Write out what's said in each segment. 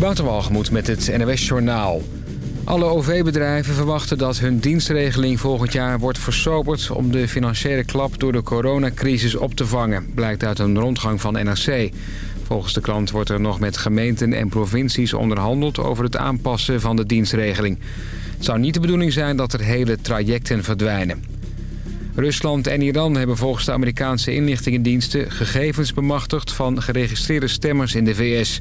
Waterwalgemoed met het NOS Journaal. Alle OV-bedrijven verwachten dat hun dienstregeling volgend jaar wordt versoberd... om de financiële klap door de coronacrisis op te vangen, blijkt uit een rondgang van NRC. Volgens de klant wordt er nog met gemeenten en provincies onderhandeld... over het aanpassen van de dienstregeling. Het zou niet de bedoeling zijn dat er hele trajecten verdwijnen. Rusland en Iran hebben volgens de Amerikaanse inlichtingendiensten... gegevens bemachtigd van geregistreerde stemmers in de VS.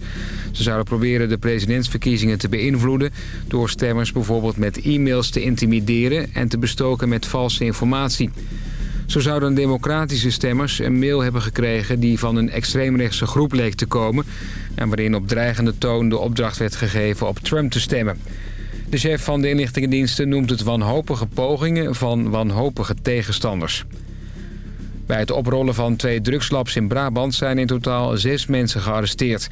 Ze zouden proberen de presidentsverkiezingen te beïnvloeden... door stemmers bijvoorbeeld met e-mails te intimideren... en te bestoken met valse informatie. Zo zouden democratische stemmers een mail hebben gekregen... die van een extreemrechtse groep leek te komen... en waarin op dreigende toon de opdracht werd gegeven op Trump te stemmen. De chef van de inlichtingendiensten noemt het wanhopige pogingen van wanhopige tegenstanders. Bij het oprollen van twee drugslabs in Brabant zijn in totaal zes mensen gearresteerd.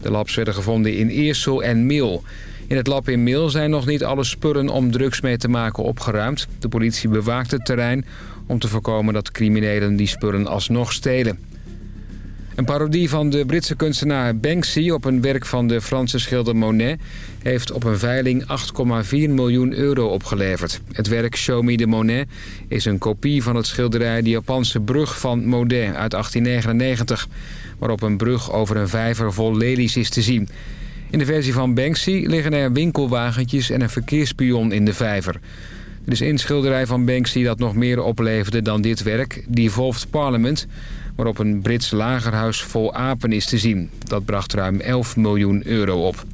De labs werden gevonden in Eersel en Mil. In het lab in Mil zijn nog niet alle spullen om drugs mee te maken opgeruimd. De politie bewaakt het terrein om te voorkomen dat criminelen die spullen alsnog stelen. Een parodie van de Britse kunstenaar Banksy op een werk van de Franse schilder Monet... heeft op een veiling 8,4 miljoen euro opgeleverd. Het werk Show Me the Monet is een kopie van het schilderij... De Japanse brug van Monet uit 1899... waarop een brug over een vijver vol lelies is te zien. In de versie van Banksy liggen er winkelwagentjes en een verkeerspion in de vijver. Er is één schilderij van Banksy dat nog meer opleverde dan dit werk... Devolved Parliament waarop een Brits lagerhuis vol apen is te zien. Dat bracht ruim 11 miljoen euro op.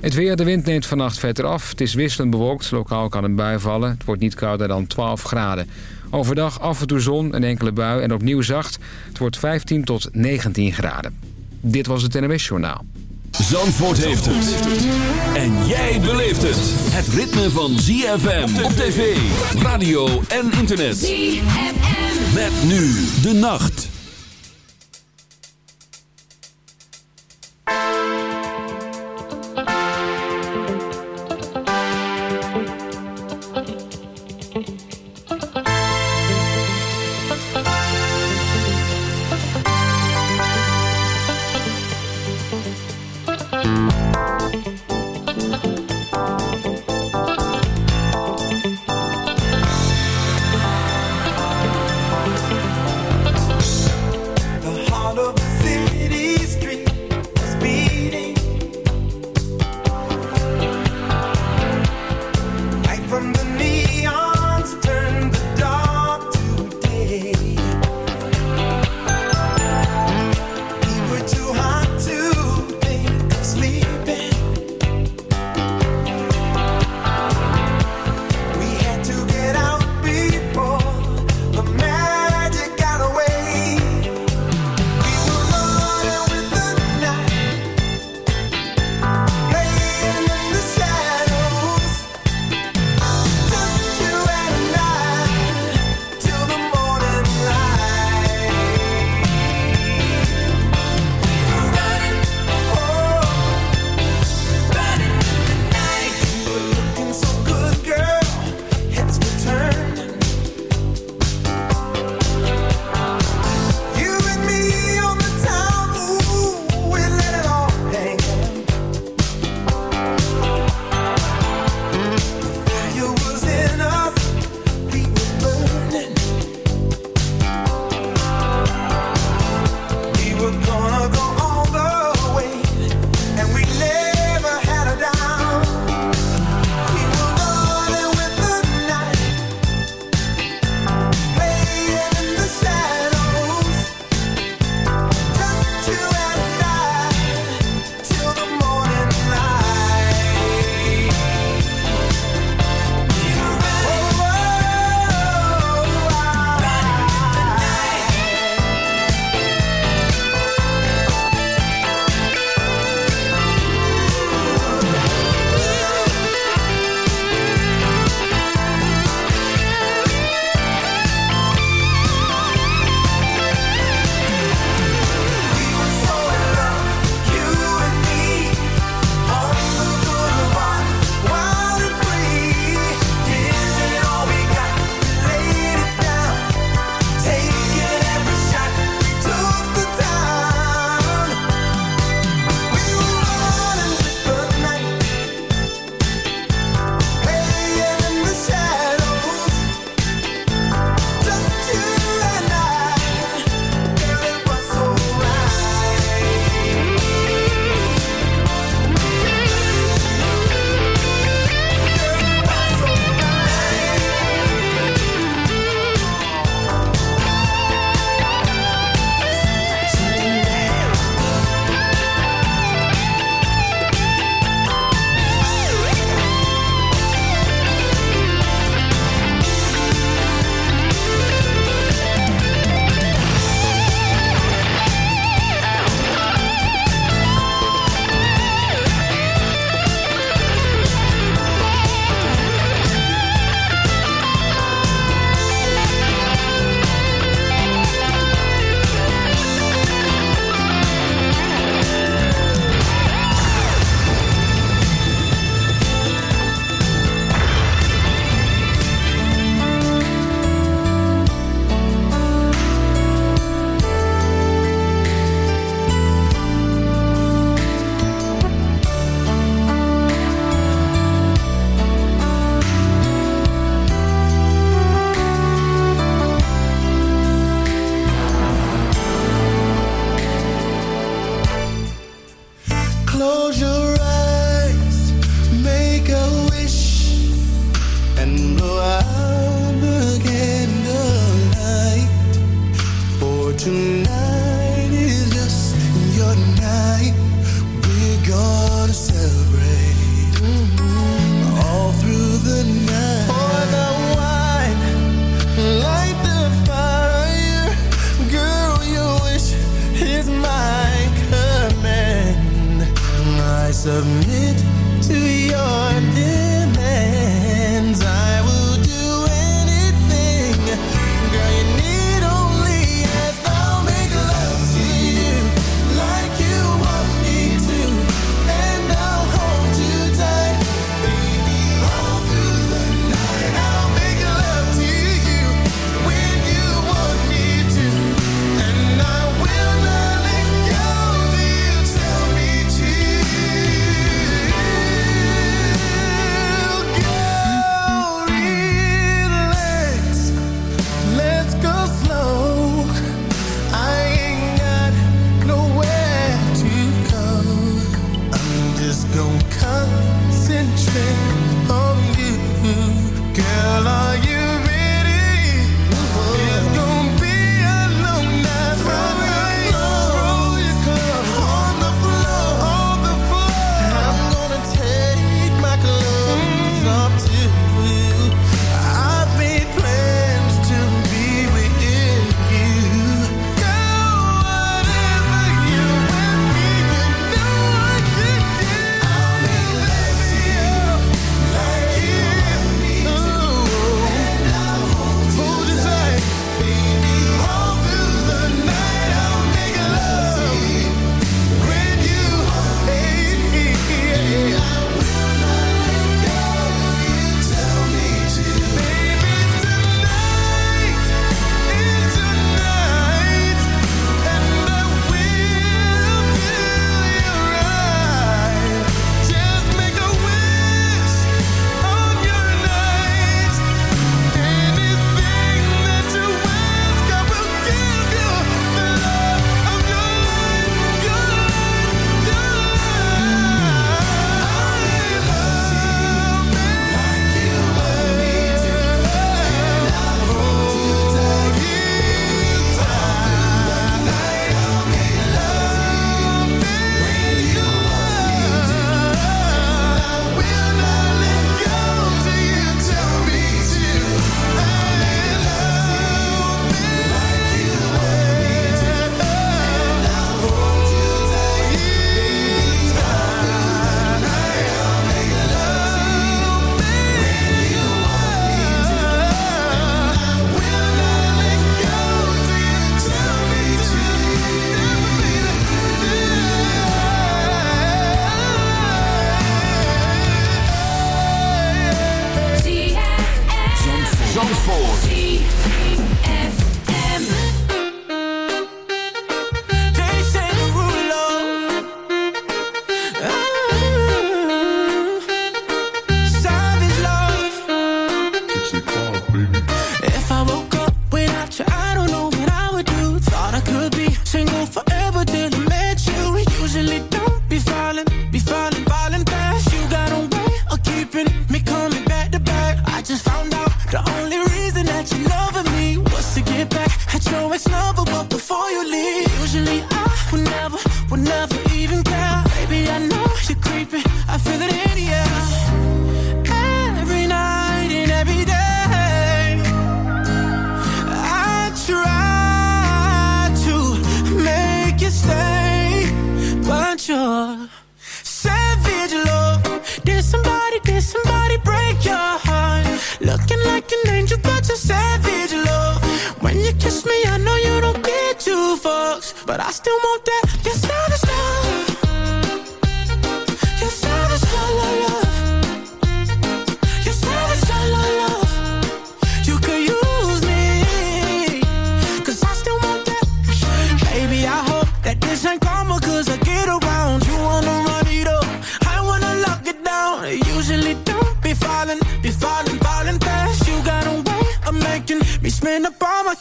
Het weer, de wind neemt vannacht verder af. Het is wisselend bewolkt, lokaal kan een bui vallen. Het wordt niet kouder dan 12 graden. Overdag af en toe zon, een enkele bui en opnieuw zacht. Het wordt 15 tot 19 graden. Dit was het NMS Journaal. Zandvoort heeft het. En jij beleeft het. Het ritme van ZFM op tv, radio en internet. ZFM. Met nu de nacht.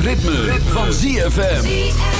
Ritme, van ZFM.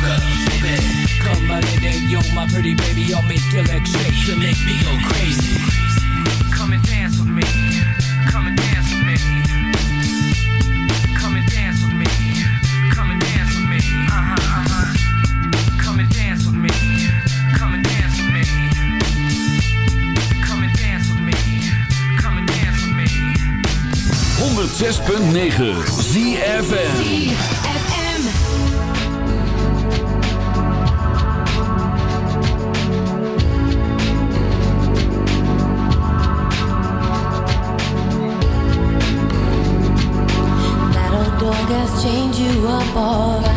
sugar, baby. Come my lady, you're my pretty baby. I'll make your legs shake. You make me go crazy. Come and dance with me. Come and dance with me. Come and dance with me. Come and dance with me. Uh-huh, uh-huh. Come and dance with me. Come and dance with me. Come and dance with me. Come and dance with me. 106.9 ZFN up all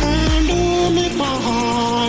hand on my heart.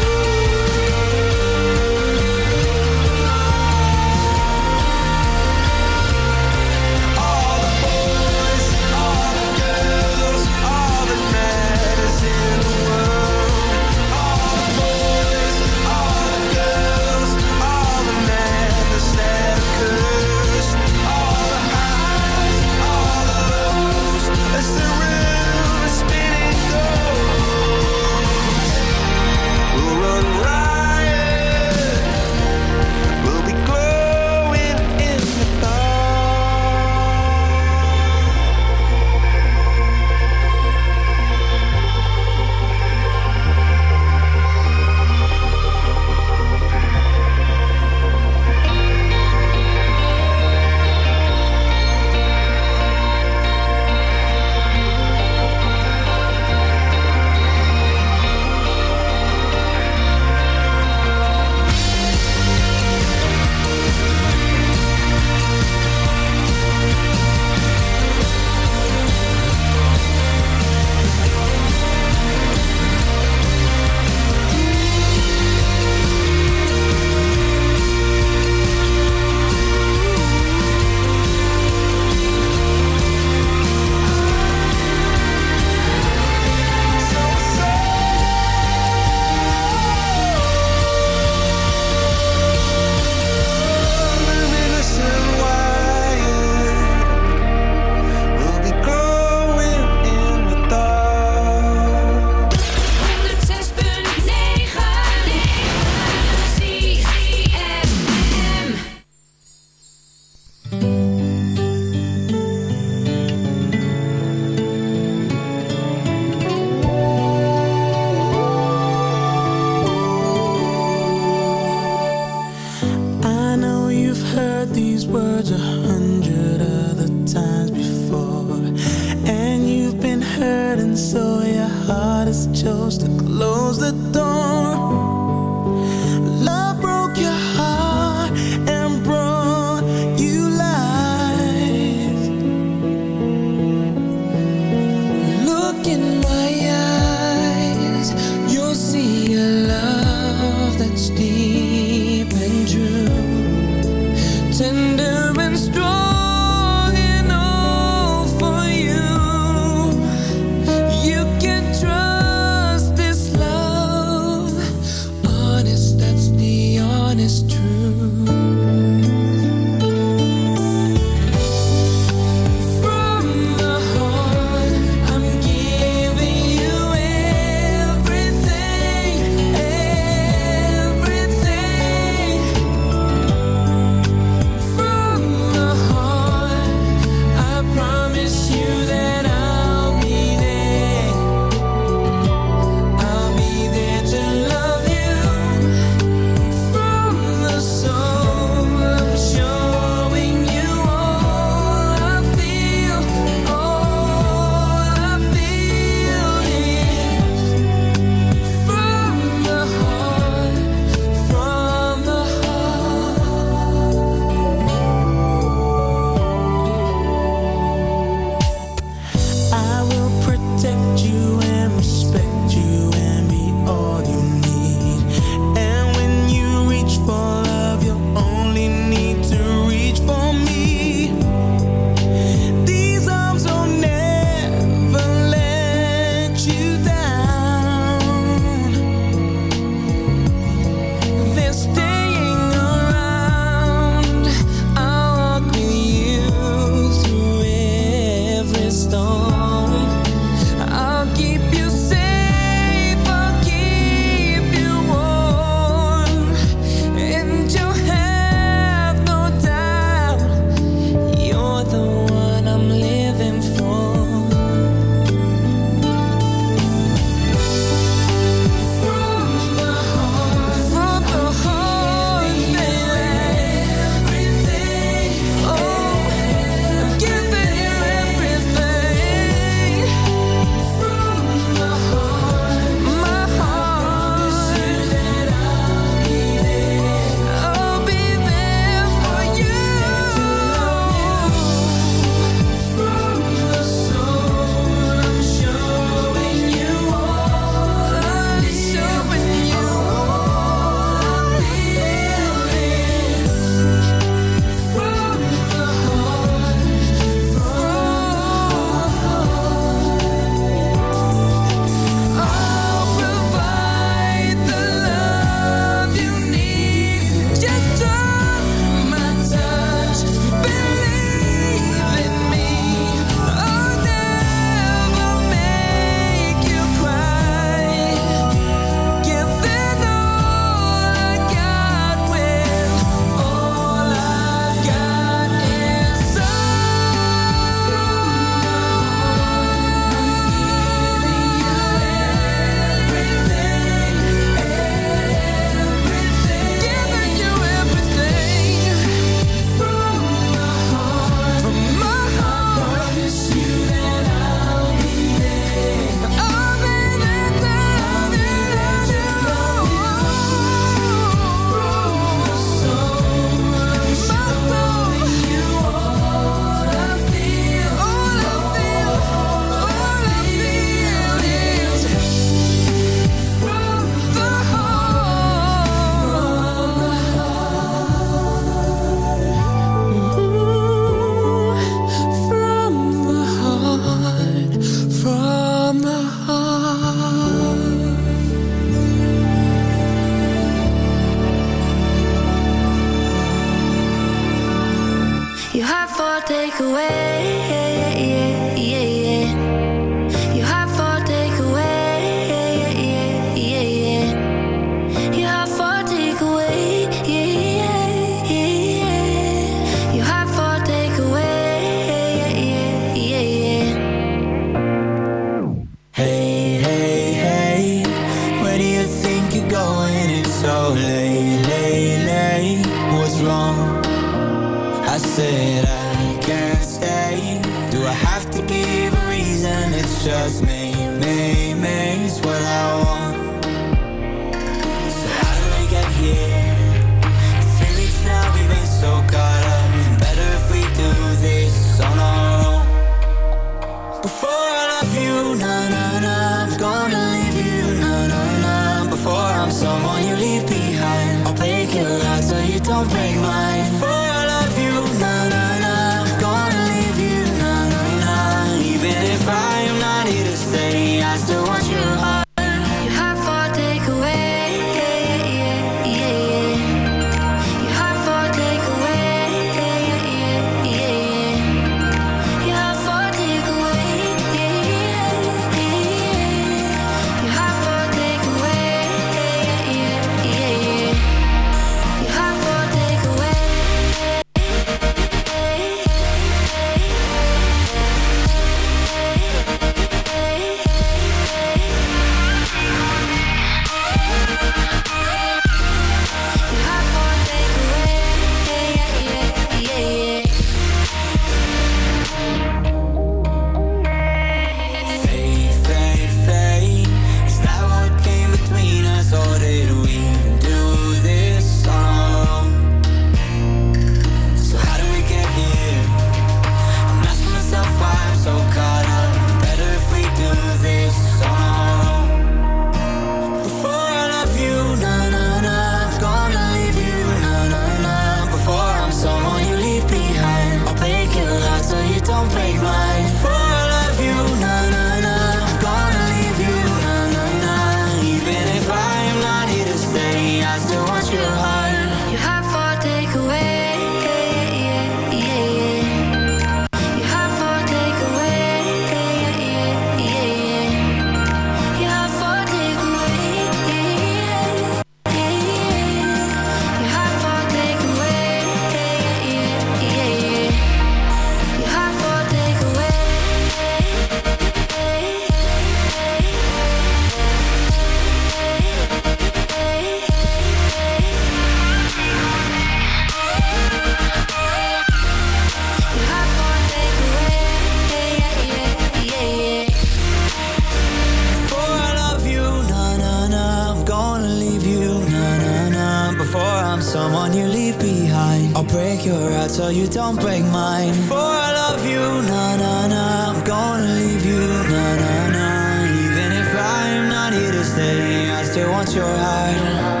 brighter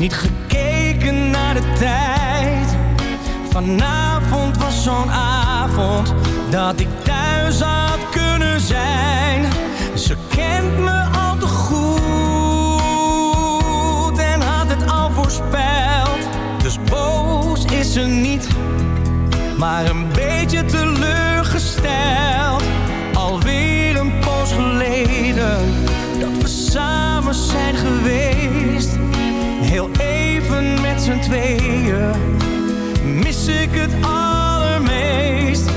Niet gekeken naar de tijd. Vanavond was zo'n avond dat ik thuis had kunnen zijn. Ze kent me al te goed en had het al voorspeld. Dus boos is ze niet, maar een beetje teleurgesteld. Alweer een poos geleden dat we samen zijn geweest met z'n tweeën mis ik het allermeest.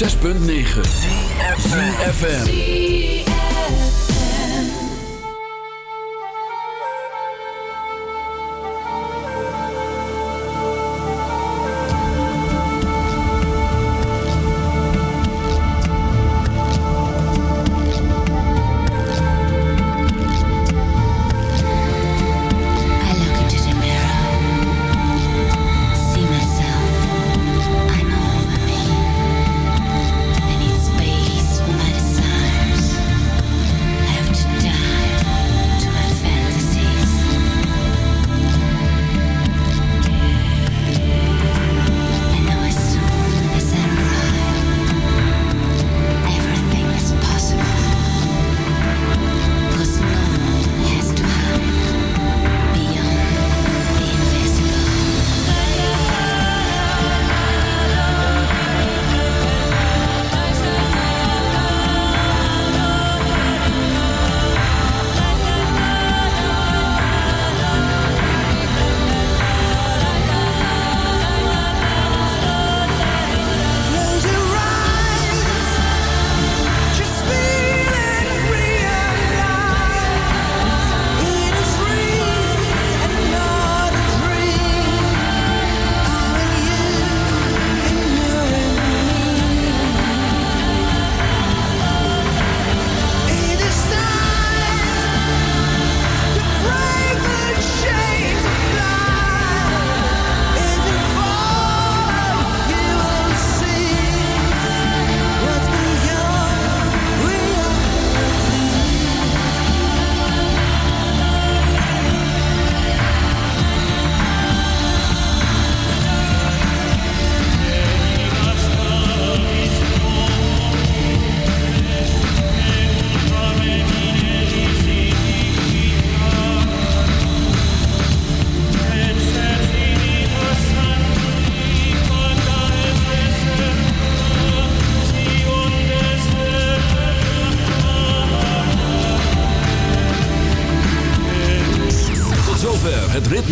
106.9 FM.